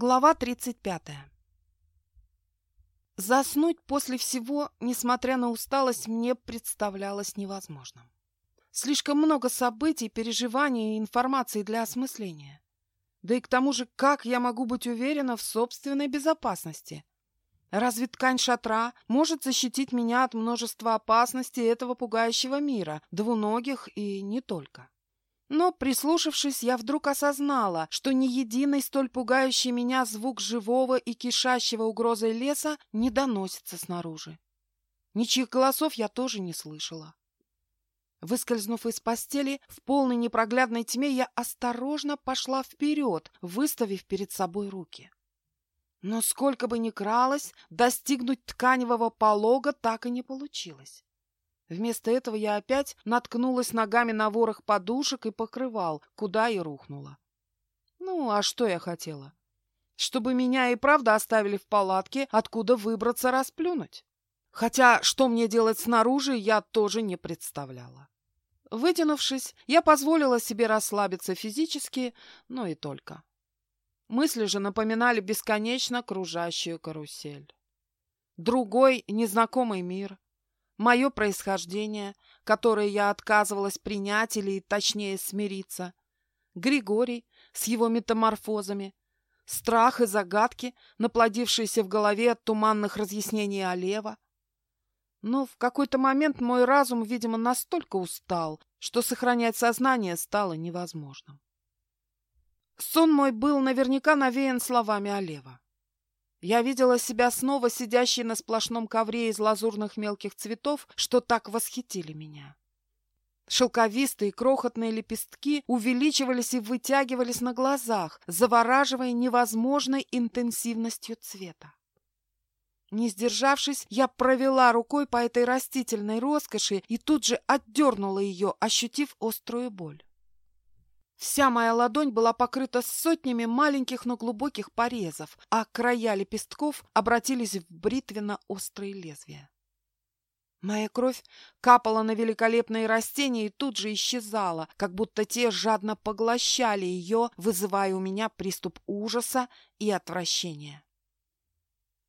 Глава 35. Заснуть после всего, несмотря на усталость, мне представлялось невозможным. Слишком много событий, переживаний и информации для осмысления. Да и к тому же, как я могу быть уверена в собственной безопасности? Разве ткань шатра может защитить меня от множества опасностей этого пугающего мира, двуногих и не только? Но, прислушавшись, я вдруг осознала, что ни единый столь пугающий меня звук живого и кишащего угрозой леса не доносится снаружи. Ничьих голосов я тоже не слышала. Выскользнув из постели, в полной непроглядной тьме я осторожно пошла вперед, выставив перед собой руки. Но сколько бы ни кралась, достигнуть тканевого полога так и не получилось. Вместо этого я опять наткнулась ногами на ворох подушек и покрывал, куда и рухнула. Ну, а что я хотела? Чтобы меня и правда оставили в палатке, откуда выбраться расплюнуть. Хотя что мне делать снаружи, я тоже не представляла. Вытянувшись, я позволила себе расслабиться физически, но и только. Мысли же напоминали бесконечно кружащую карусель. Другой, незнакомый мир, мое происхождение, которое я отказывалась принять или, точнее, смириться, Григорий с его метаморфозами, страх и загадки, наплодившиеся в голове от туманных разъяснений Олева. Но в какой-то момент мой разум, видимо, настолько устал, что сохранять сознание стало невозможным. Сон мой был наверняка навеян словами Олева. Я видела себя снова сидящей на сплошном ковре из лазурных мелких цветов, что так восхитили меня. Шелковистые крохотные лепестки увеличивались и вытягивались на глазах, завораживая невозможной интенсивностью цвета. Не сдержавшись, я провела рукой по этой растительной роскоши и тут же отдернула ее, ощутив острую боль. Вся моя ладонь была покрыта сотнями маленьких, но глубоких порезов, а края лепестков обратились в бритвенно-острые лезвия. Моя кровь капала на великолепные растения и тут же исчезала, как будто те жадно поглощали ее, вызывая у меня приступ ужаса и отвращения.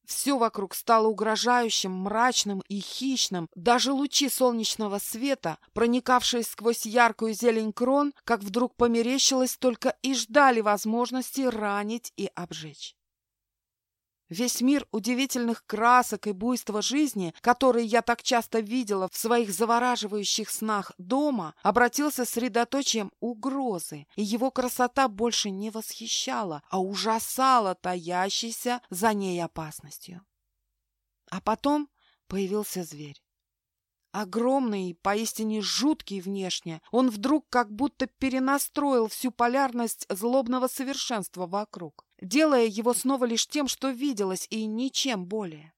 Все вокруг стало угрожающим, мрачным и хищным. Даже лучи солнечного света, проникавшие сквозь яркую зелень крон, как вдруг померещилось, только и ждали возможности ранить и обжечь. Весь мир удивительных красок и буйства жизни, которые я так часто видела в своих завораживающих снах дома, обратился средоточием угрозы, и его красота больше не восхищала, а ужасала таящейся за ней опасностью. А потом появился зверь. Огромный и поистине жуткий внешне, он вдруг как будто перенастроил всю полярность злобного совершенства вокруг, делая его снова лишь тем, что виделось, и ничем более.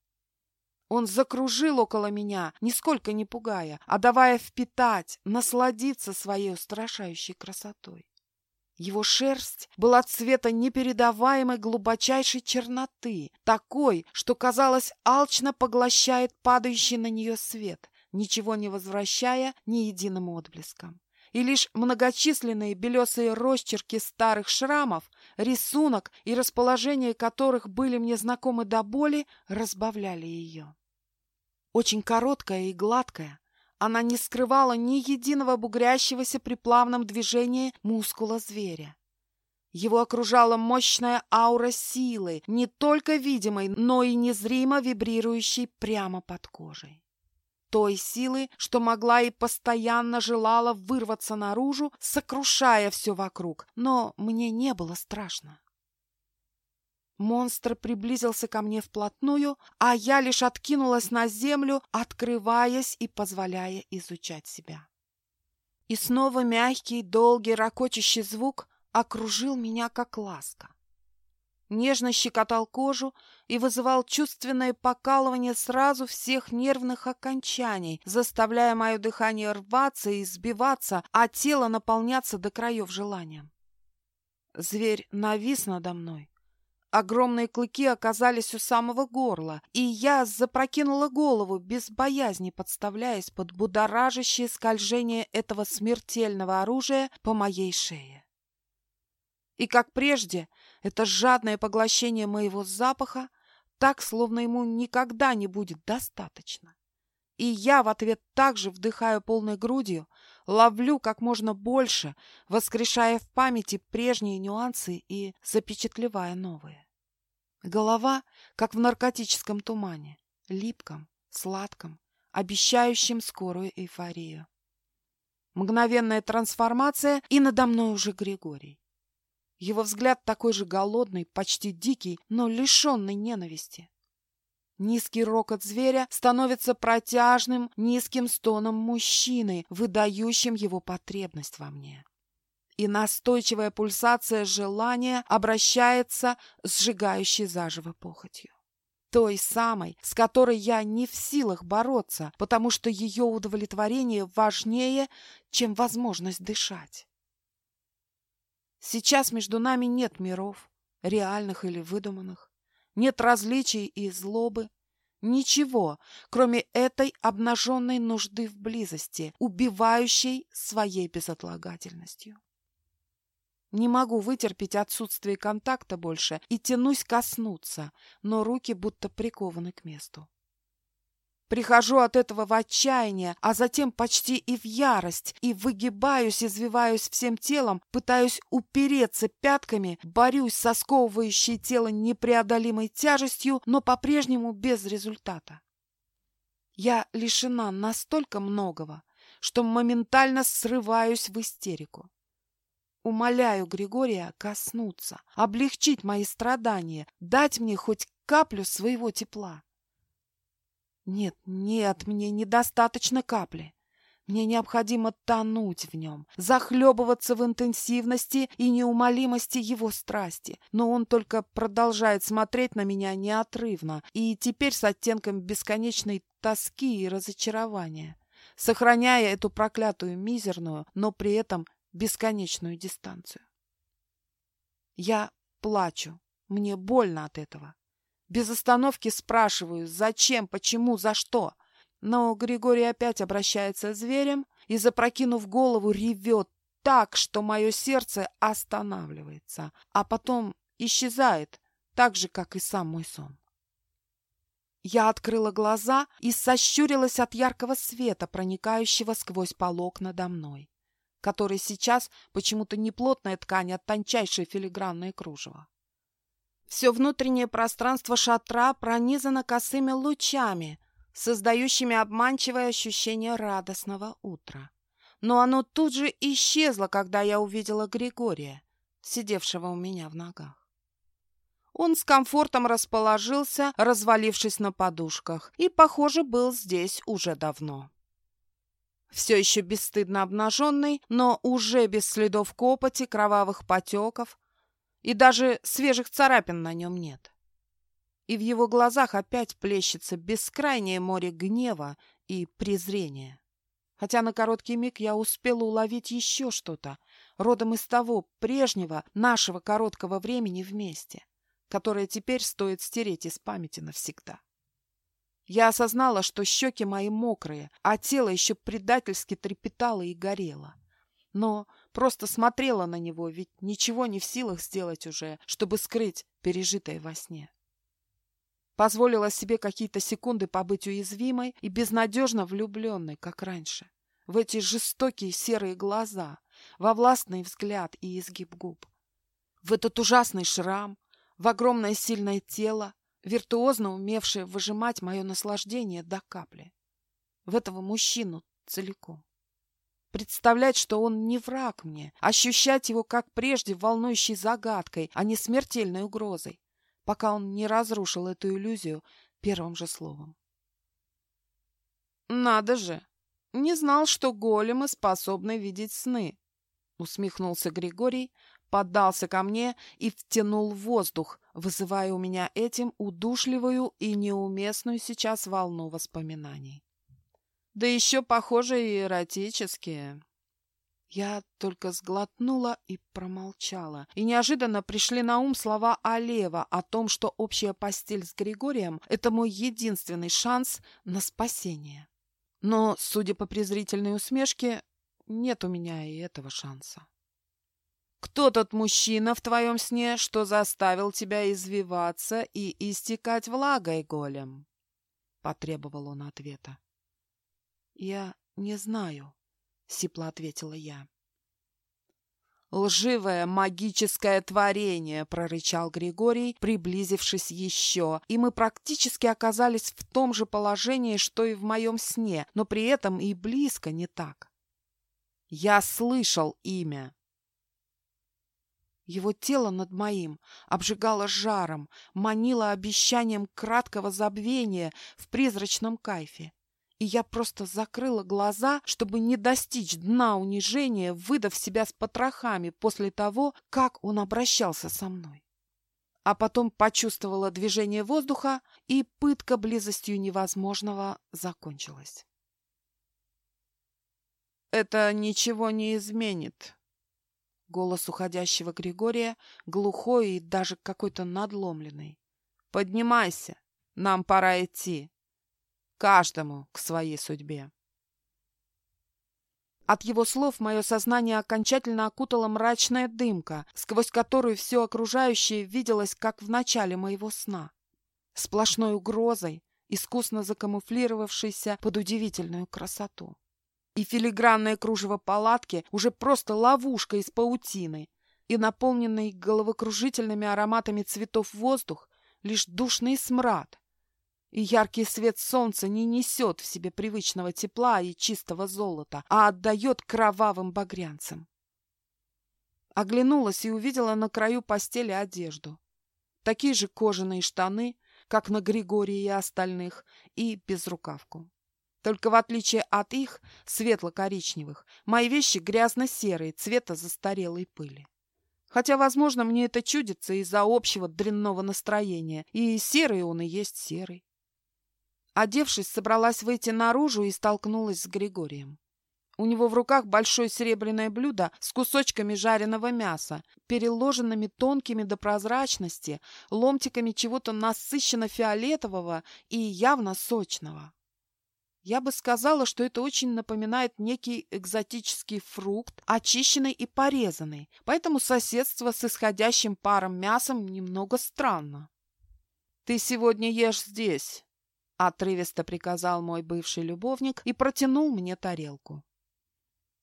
Он закружил около меня, нисколько не пугая, а давая впитать, насладиться своей устрашающей красотой. Его шерсть была цвета непередаваемой глубочайшей черноты, такой, что, казалось, алчно поглощает падающий на нее свет, ничего не возвращая ни единым отблеском. И лишь многочисленные белесые росчерки старых шрамов, рисунок и расположение которых были мне знакомы до боли, разбавляли ее. Очень короткая и гладкая, она не скрывала ни единого бугрящегося при плавном движении мускула зверя. Его окружала мощная аура силы, не только видимой, но и незримо вибрирующей прямо под кожей той силы, что могла и постоянно желала вырваться наружу, сокрушая все вокруг, но мне не было страшно. Монстр приблизился ко мне вплотную, а я лишь откинулась на землю, открываясь и позволяя изучать себя. И снова мягкий, долгий, ракочащий звук окружил меня как ласка нежно щекотал кожу и вызывал чувственное покалывание сразу всех нервных окончаний, заставляя мое дыхание рваться и сбиваться, а тело наполняться до краев желанием. Зверь навис надо мной. Огромные клыки оказались у самого горла, и я запрокинула голову, без боязни подставляясь под будоражащее скольжение этого смертельного оружия по моей шее. И, как прежде, Это жадное поглощение моего запаха, так, словно ему никогда не будет достаточно. И я в ответ также вдыхаю полной грудью, ловлю как можно больше, воскрешая в памяти прежние нюансы и запечатлевая новые. Голова, как в наркотическом тумане, липком, сладком, обещающем скорую эйфорию. Мгновенная трансформация, и надо мной уже Григорий. Его взгляд такой же голодный, почти дикий, но лишенный ненависти. Низкий рокот зверя становится протяжным, низким стоном мужчины, выдающим его потребность во мне. И настойчивая пульсация желания обращается сжигающей заживо похотью. Той самой, с которой я не в силах бороться, потому что ее удовлетворение важнее, чем возможность дышать. Сейчас между нами нет миров, реальных или выдуманных. Нет различий и злобы. Ничего, кроме этой обнаженной нужды в близости, убивающей своей безотлагательностью. Не могу вытерпеть отсутствие контакта больше и тянусь коснуться, но руки будто прикованы к месту. Прихожу от этого в отчаяние, а затем почти и в ярость, и выгибаюсь, извиваюсь всем телом, пытаюсь упереться пятками, борюсь со сковывающей тело непреодолимой тяжестью, но по-прежнему без результата. Я лишена настолько многого, что моментально срываюсь в истерику. Умоляю Григория коснуться, облегчить мои страдания, дать мне хоть каплю своего тепла. Нет, нет, мне недостаточно капли. Мне необходимо тонуть в нем, захлебываться в интенсивности и неумолимости его страсти. Но он только продолжает смотреть на меня неотрывно и теперь с оттенком бесконечной тоски и разочарования, сохраняя эту проклятую мизерную, но при этом бесконечную дистанцию. Я плачу. Мне больно от этого. Без остановки спрашиваю, зачем, почему, за что. Но Григорий опять обращается зверем и, запрокинув голову, ревет так, что мое сердце останавливается, а потом исчезает, так же, как и сам мой сон. Я открыла глаза и сощурилась от яркого света, проникающего сквозь полог надо мной, который сейчас почему-то не плотная ткань, а тончайшее филигранное кружево. Все внутреннее пространство шатра пронизано косыми лучами, создающими обманчивое ощущение радостного утра. Но оно тут же исчезло, когда я увидела Григория, сидевшего у меня в ногах. Он с комфортом расположился, развалившись на подушках, и, похоже, был здесь уже давно. Все еще бесстыдно обнаженный, но уже без следов копоти, кровавых потеков, и даже свежих царапин на нем нет. И в его глазах опять плещется бескрайнее море гнева и презрения. Хотя на короткий миг я успела уловить еще что-то, родом из того прежнего нашего короткого времени вместе, которое теперь стоит стереть из памяти навсегда. Я осознала, что щеки мои мокрые, а тело еще предательски трепетало и горело. Но Просто смотрела на него, ведь ничего не в силах сделать уже, чтобы скрыть пережитое во сне. Позволила себе какие-то секунды побыть уязвимой и безнадежно влюбленной, как раньше. В эти жестокие серые глаза, во властный взгляд и изгиб губ. В этот ужасный шрам, в огромное сильное тело, виртуозно умевшее выжимать мое наслаждение до капли. В этого мужчину целиком. Представлять, что он не враг мне, ощущать его, как прежде, волнующей загадкой, а не смертельной угрозой, пока он не разрушил эту иллюзию первым же словом. «Надо же! Не знал, что големы способны видеть сны!» Усмехнулся Григорий, поддался ко мне и втянул воздух, вызывая у меня этим удушливую и неуместную сейчас волну воспоминаний. Да еще, похоже, и эротические. Я только сглотнула и промолчала. И неожиданно пришли на ум слова Алева о том, что общая постель с Григорием — это мой единственный шанс на спасение. Но, судя по презрительной усмешке, нет у меня и этого шанса. Кто тот мужчина в твоем сне, что заставил тебя извиваться и истекать влагой голем?» Потребовал он ответа. «Я не знаю», — сипло ответила я. «Лживое магическое творение!» — прорычал Григорий, приблизившись еще, и мы практически оказались в том же положении, что и в моем сне, но при этом и близко не так. «Я слышал имя!» Его тело над моим обжигало жаром, манило обещанием краткого забвения в призрачном кайфе и я просто закрыла глаза, чтобы не достичь дна унижения, выдав себя с потрохами после того, как он обращался со мной. А потом почувствовала движение воздуха, и пытка близостью невозможного закончилась. «Это ничего не изменит», Голос уходящего Григория глухой и даже какой-то надломленный. «Поднимайся, нам пора идти». Каждому к своей судьбе. От его слов мое сознание окончательно окутала мрачная дымка, сквозь которую все окружающее виделось, как в начале моего сна. Сплошной угрозой, искусно закамуфлировавшейся под удивительную красоту. И филигранное кружево палатки уже просто ловушка из паутины, и наполненный головокружительными ароматами цветов воздух — лишь душный смрад, и яркий свет солнца не несет в себе привычного тепла и чистого золота, а отдает кровавым багрянцам. Оглянулась и увидела на краю постели одежду. Такие же кожаные штаны, как на Григории и остальных, и безрукавку. Только в отличие от их, светло-коричневых, мои вещи грязно-серые, цвета застарелой пыли. Хотя, возможно, мне это чудится из-за общего дрянного настроения, и серый он и есть серый. Одевшись, собралась выйти наружу и столкнулась с Григорием. У него в руках большое серебряное блюдо с кусочками жареного мяса, переложенными тонкими до прозрачности, ломтиками чего-то насыщенно фиолетового и явно сочного. Я бы сказала, что это очень напоминает некий экзотический фрукт, очищенный и порезанный, поэтому соседство с исходящим паром мясом немного странно. «Ты сегодня ешь здесь», Отрывисто приказал мой бывший любовник и протянул мне тарелку.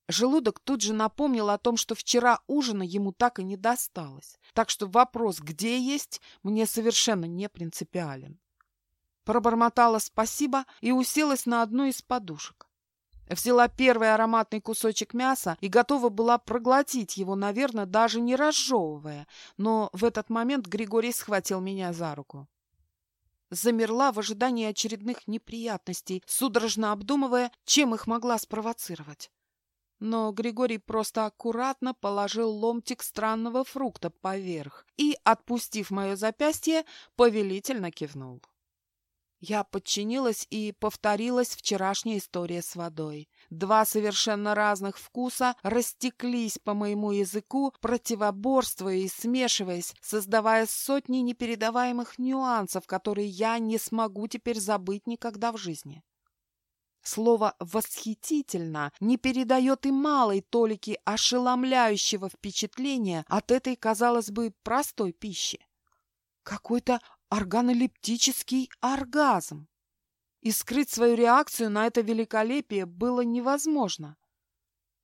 Желудок тут же напомнил о том, что вчера ужина ему так и не досталось, так что вопрос «где есть?» мне совершенно не принципиален. Пробормотала спасибо и уселась на одну из подушек. Взяла первый ароматный кусочек мяса и готова была проглотить его, наверное, даже не разжевывая, но в этот момент Григорий схватил меня за руку замерла в ожидании очередных неприятностей, судорожно обдумывая, чем их могла спровоцировать. Но Григорий просто аккуратно положил ломтик странного фрукта поверх и, отпустив мое запястье, повелительно кивнул. Я подчинилась и повторилась вчерашняя история с водой. Два совершенно разных вкуса растеклись по моему языку, противоборствуя и смешиваясь, создавая сотни непередаваемых нюансов, которые я не смогу теперь забыть никогда в жизни. Слово «восхитительно» не передает и малой толики ошеломляющего впечатления от этой, казалось бы, простой пищи. Какой-то органолептический оргазм. И скрыть свою реакцию на это великолепие было невозможно.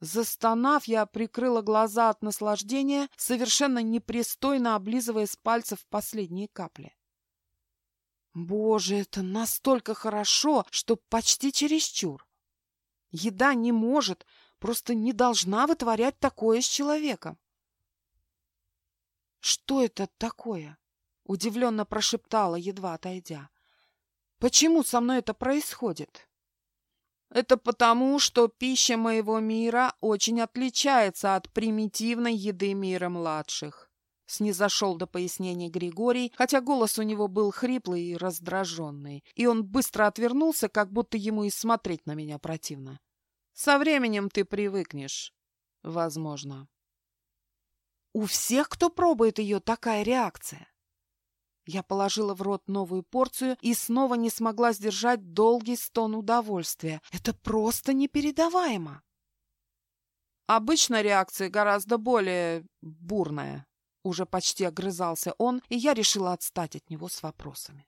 Застонав, я прикрыла глаза от наслаждения, совершенно непристойно облизывая с пальцев последние капли. Боже, это настолько хорошо, что почти чересчур. Еда не может, просто не должна вытворять такое с человеком. Что это такое? Удивленно прошептала, едва отойдя. Почему со мной это происходит? Это потому, что пища моего мира очень отличается от примитивной еды мира младших. Снизошел до пояснения Григорий, хотя голос у него был хриплый и раздраженный, и он быстро отвернулся, как будто ему и смотреть на меня противно. Со временем ты привыкнешь. Возможно. У всех, кто пробует ее, такая реакция. Я положила в рот новую порцию и снова не смогла сдержать долгий стон удовольствия. Это просто непередаваемо. Обычно реакция гораздо более бурная. Уже почти огрызался он, и я решила отстать от него с вопросами.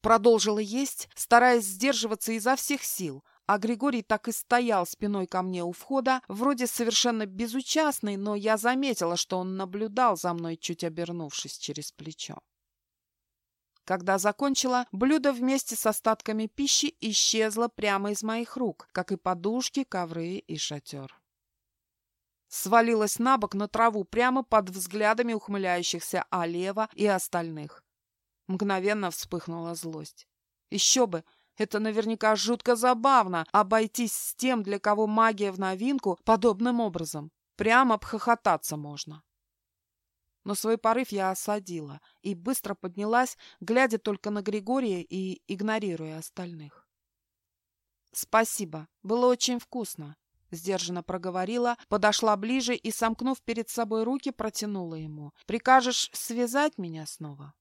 Продолжила есть, стараясь сдерживаться изо всех сил, а Григорий так и стоял спиной ко мне у входа, вроде совершенно безучастный, но я заметила, что он наблюдал за мной, чуть обернувшись через плечо. Когда закончила, блюдо вместе с остатками пищи исчезло прямо из моих рук, как и подушки, ковры и шатер. Свалилась на бок на траву прямо под взглядами ухмыляющихся Алева и остальных. Мгновенно вспыхнула злость. Еще бы! Это наверняка жутко забавно обойтись с тем, для кого магия в новинку, подобным образом. Прямо обхохотаться можно но свой порыв я осадила и быстро поднялась, глядя только на Григория и игнорируя остальных. «Спасибо, было очень вкусно», — сдержанно проговорила, подошла ближе и, сомкнув перед собой руки, протянула ему. «Прикажешь связать меня снова?»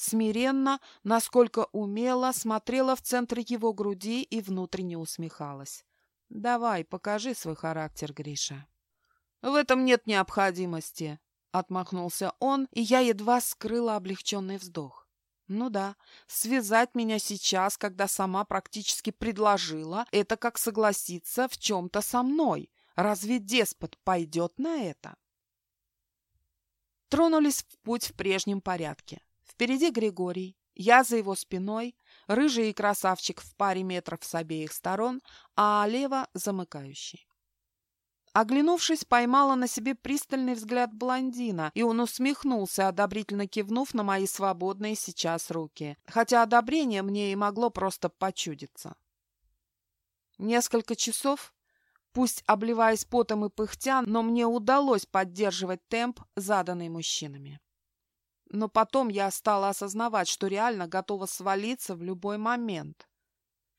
Смиренно, насколько умела, смотрела в центр его груди и внутренне усмехалась. «Давай, покажи свой характер, Гриша». «В этом нет необходимости», Отмахнулся он, и я едва скрыла облегченный вздох. Ну да, связать меня сейчас, когда сама практически предложила, это как согласиться в чем-то со мной. Разве деспот пойдет на это? Тронулись в путь в прежнем порядке. Впереди Григорий, я за его спиной, рыжий и красавчик в паре метров с обеих сторон, а Лева замыкающий. Оглянувшись, поймала на себе пристальный взгляд блондина, и он усмехнулся, одобрительно кивнув на мои свободные сейчас руки, хотя одобрение мне и могло просто почудиться. Несколько часов, пусть обливаясь потом и пыхтя, но мне удалось поддерживать темп, заданный мужчинами. Но потом я стала осознавать, что реально готова свалиться в любой момент.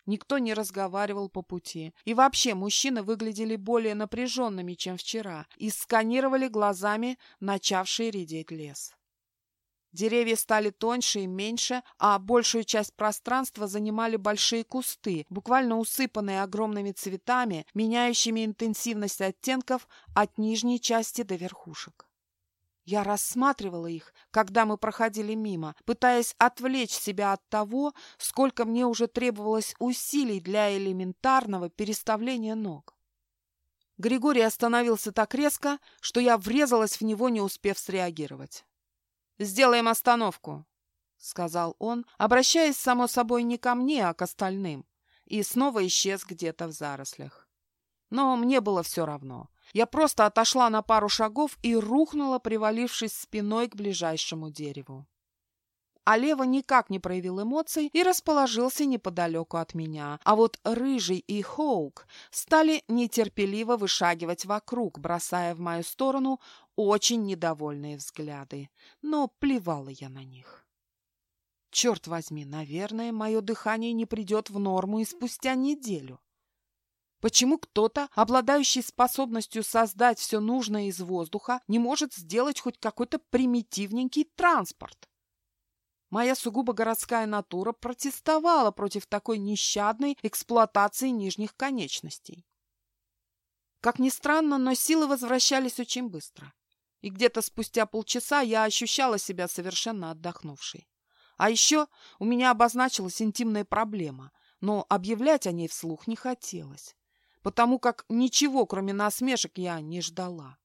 Никто не разговаривал по пути. И вообще мужчины выглядели более напряженными, чем вчера, и сканировали глазами начавший редеть лес. Деревья стали тоньше и меньше, а большую часть пространства занимали большие кусты, буквально усыпанные огромными цветами, меняющими интенсивность оттенков от нижней части до верхушек. Я рассматривала их, когда мы проходили мимо, пытаясь отвлечь себя от того, сколько мне уже требовалось усилий для элементарного переставления ног. Григорий остановился так резко, что я врезалась в него, не успев среагировать. «Сделаем остановку», — сказал он, обращаясь, само собой, не ко мне, а к остальным, и снова исчез где-то в зарослях. Но мне было все равно. Я просто отошла на пару шагов и рухнула, привалившись спиной к ближайшему дереву. А Лева никак не проявил эмоций и расположился неподалеку от меня. А вот Рыжий и Хоук стали нетерпеливо вышагивать вокруг, бросая в мою сторону очень недовольные взгляды. Но плевала я на них. Черт возьми, наверное, мое дыхание не придет в норму и спустя неделю. Почему кто-то, обладающий способностью создать все нужное из воздуха, не может сделать хоть какой-то примитивненький транспорт? Моя сугубо городская натура протестовала против такой нещадной эксплуатации нижних конечностей. Как ни странно, но силы возвращались очень быстро. И где-то спустя полчаса я ощущала себя совершенно отдохнувшей. А еще у меня обозначилась интимная проблема, но объявлять о ней вслух не хотелось потому как ничего, кроме насмешек, я не ждала.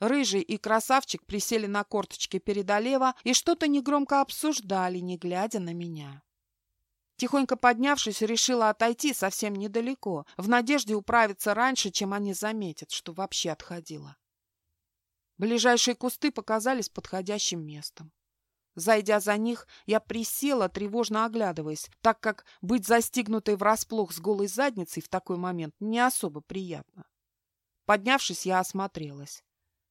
Рыжий и красавчик присели на корточки перед Олева и что-то негромко обсуждали, не глядя на меня. Тихонько поднявшись, решила отойти совсем недалеко, в надежде управиться раньше, чем они заметят, что вообще отходила. Ближайшие кусты показались подходящим местом. Зайдя за них, я присела, тревожно оглядываясь, так как быть застигнутой врасплох с голой задницей в такой момент не особо приятно. Поднявшись, я осмотрелась.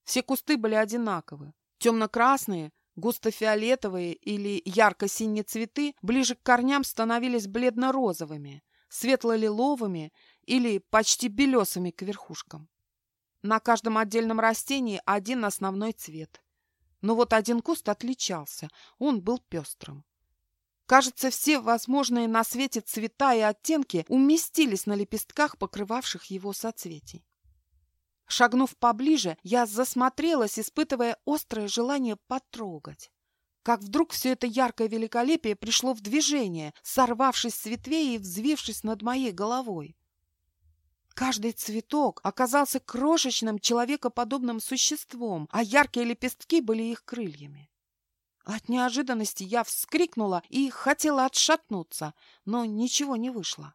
Все кусты были одинаковы. Темно-красные, густо-фиолетовые или ярко-синие цветы ближе к корням становились бледно-розовыми, светло-лиловыми или почти белесыми к верхушкам. На каждом отдельном растении один основной цвет – но вот один куст отличался, он был пестрым. Кажется, все возможные на свете цвета и оттенки уместились на лепестках, покрывавших его соцветий. Шагнув поближе, я засмотрелась, испытывая острое желание потрогать. Как вдруг все это яркое великолепие пришло в движение, сорвавшись с ветвей и взвившись над моей головой. Каждый цветок оказался крошечным человекоподобным существом, а яркие лепестки были их крыльями. От неожиданности я вскрикнула и хотела отшатнуться, но ничего не вышло.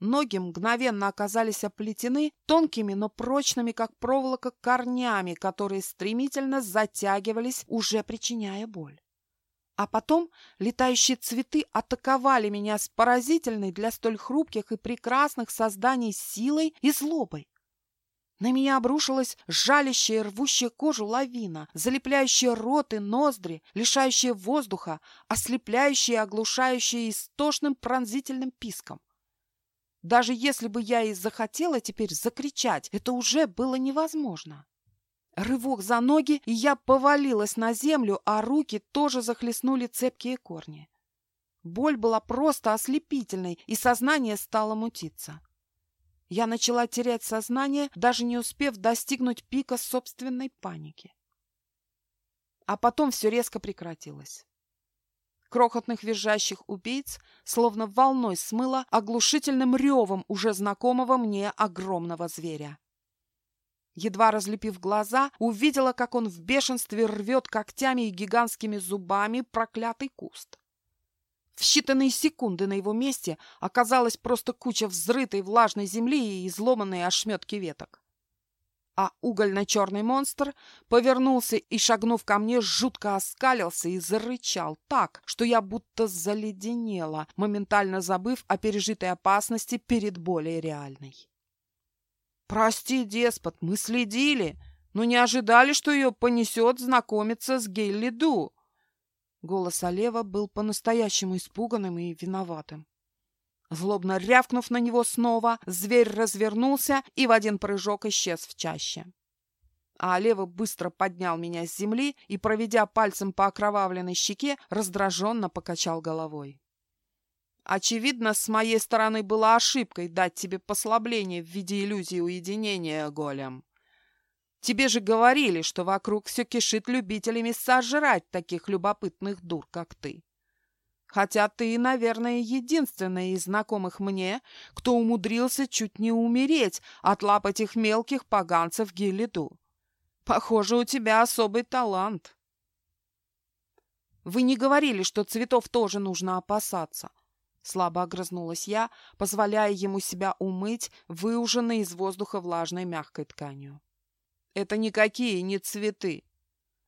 Ноги мгновенно оказались оплетены тонкими, но прочными, как проволока, корнями, которые стремительно затягивались, уже причиняя боль. А потом летающие цветы атаковали меня с поразительной для столь хрупких и прекрасных созданий силой и злобой. На меня обрушилась жалящая рвущая кожу лавина, залепляющая рот и ноздри, лишающая воздуха, ослепляющая и оглушающая истошным пронзительным писком. Даже если бы я и захотела теперь закричать, это уже было невозможно. Рывок за ноги, и я повалилась на землю, а руки тоже захлестнули цепкие корни. Боль была просто ослепительной, и сознание стало мутиться. Я начала терять сознание, даже не успев достигнуть пика собственной паники. А потом все резко прекратилось крохотных визжащих убийц словно волной смыло оглушительным ревом уже знакомого мне огромного зверя. Едва разлепив глаза, увидела, как он в бешенстве рвет когтями и гигантскими зубами проклятый куст. В считанные секунды на его месте оказалась просто куча взрытой влажной земли и изломанные ошметки веток а угольно-черный монстр повернулся и, шагнув ко мне, жутко оскалился и зарычал так, что я будто заледенела, моментально забыв о пережитой опасности перед более реальной. «Прости, деспот, мы следили, но не ожидали, что ее понесет знакомиться с Гейли Ду». Голос Олева был по-настоящему испуганным и виноватым. Злобно рявкнув на него снова, зверь развернулся и в один прыжок исчез в чаще. А Лева быстро поднял меня с земли и, проведя пальцем по окровавленной щеке, раздраженно покачал головой. Очевидно, с моей стороны была ошибкой дать тебе послабление в виде иллюзии уединения, голем. Тебе же говорили, что вокруг все кишит любителями сожрать таких любопытных дур, как ты. Хотя ты, наверное, единственная из знакомых мне, кто умудрился чуть не умереть от лап этих мелких поганцев Гиллиду. Похоже, у тебя особый талант. Вы не говорили, что цветов тоже нужно опасаться. Слабо огрызнулась я, позволяя ему себя умыть, выуженной из воздуха влажной мягкой тканью. Это никакие не цветы.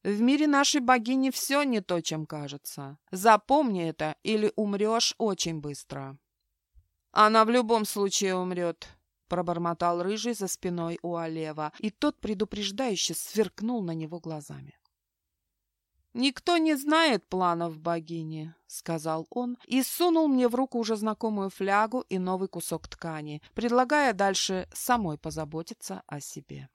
В мире нашей богини все не то, чем кажется. Запомни это, или умрешь очень быстро. Она в любом случае умрет, пробормотал рыжий за спиной у Олева, и тот предупреждающе сверкнул на него глазами. «Никто не знает планов богини», — сказал он и сунул мне в руку уже знакомую флягу и новый кусок ткани, предлагая дальше самой позаботиться о себе.